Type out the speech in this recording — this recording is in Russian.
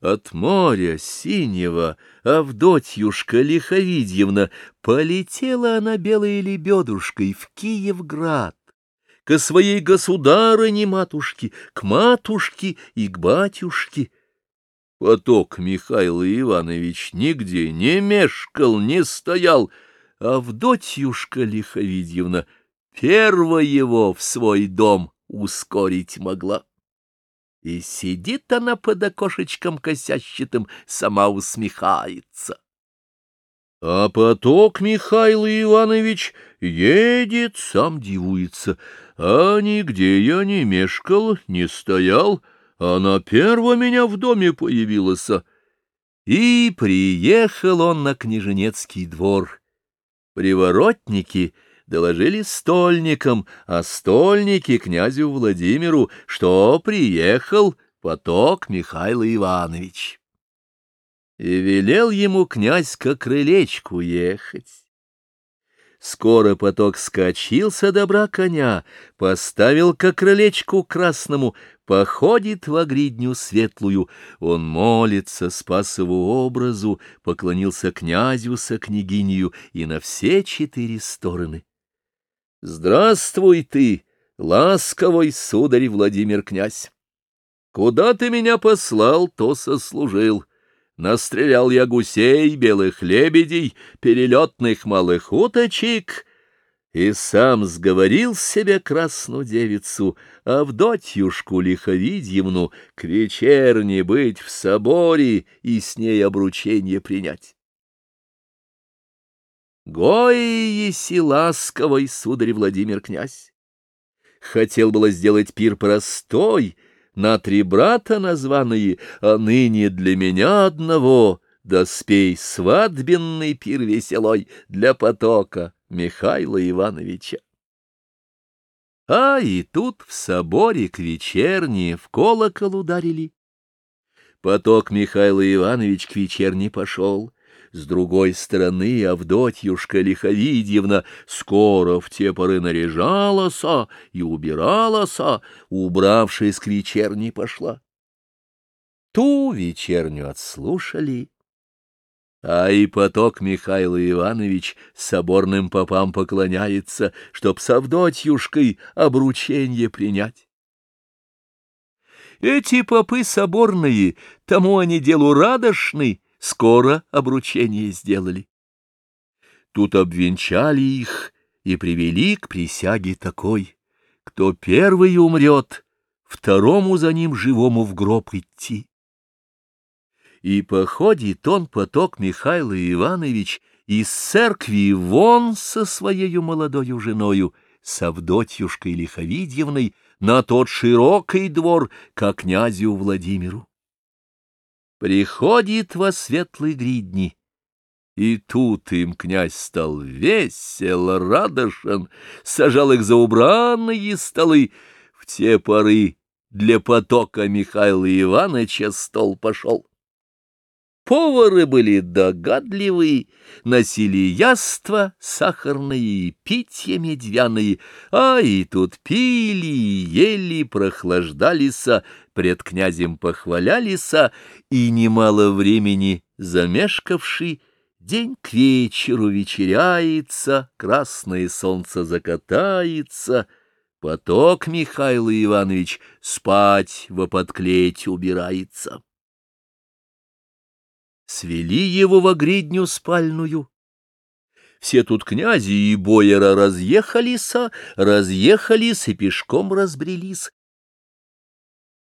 от моря синего Авдотьюшка Лиховидьевна полетела она белой лебедушкой в Киевград, к своей государыне-матушке, к матушке и к батюшке. Поток Михаил Иванович нигде не мешкал, не стоял, Авдотьюшка Лиховидьевна первая его в свой дом ускорить могла. И сидит она под окошечком косящитым, сама усмехается. А поток Михаил Иванович едет, сам дивуется, а нигде я не мешкал, не стоял, она перво меня в доме появилась. И приехал он на Княженецкий двор. Приворотники — доложили стольникам, а стольники князю Владимиру, что приехал поток Михаил Иванович. И велел ему князь к крылечку ехать. Скоро поток скочился добра коня, поставил к крылечку красному, походит в гридню светлую, он молится Спасову образу, поклонился князю со княгинью и на все четыре стороны. Здравствуй ты, ласковый сударь Владимир князь! Куда ты меня послал, то сослужил. Настрелял я гусей, белых лебедей, перелетных малых уточек, и сам сговорил себе красную девицу, Авдотьюшку Лиховидьевну, к вечерне быть в соборе и с ней обручение принять. Гои еси ласковый, сударь Владимир князь. Хотел было сделать пир простой, на три брата названные, а ныне для меня одного доспей свадебный пир веселой для потока Михаила Ивановича. А и тут в соборе к вечерне в колокол ударили. Поток Михаила Иванович к вечерне пошел — с другой стороны Авдотьюшка Лиховидьевна скоро в те поры наряжалась и убиралась, убравшись к вечерней пошла. Ту вечерню отслушали, а и поток Михаил Иванович соборным попам поклоняется, чтоб с Авдотьюшкой обрученье принять. Эти попы соборные, тому они делу радошны, скоро обручение сделали. Тут обвенчали их и привели к присяге такой, кто первый умрет, второму за ним живому в гроб идти. И походит он поток Михаил Иванович из церкви вон со своей молодою женою, с Авдотьюшкой Лиховидьевной, на тот широкий двор, как князю Владимиру. Приходит во светлые гридни, и тут им князь стал весел, радошен, сажал их за убранные столы. В те поры для потока Михаила Ивановича стол пошел. Повары были догадливые, носили яства сахарные питья медвяные, а и тут пили, ели, прохлаждались, пред князем похвалялись, и немало времени замешкавший, день к вечеру вечеряется, красное солнце закатается, поток Михаил Иванович спать в подклеть убирается свели его во гридню спальную. Все тут князи и бояра разъехались, разъехались и пешком разбрелись,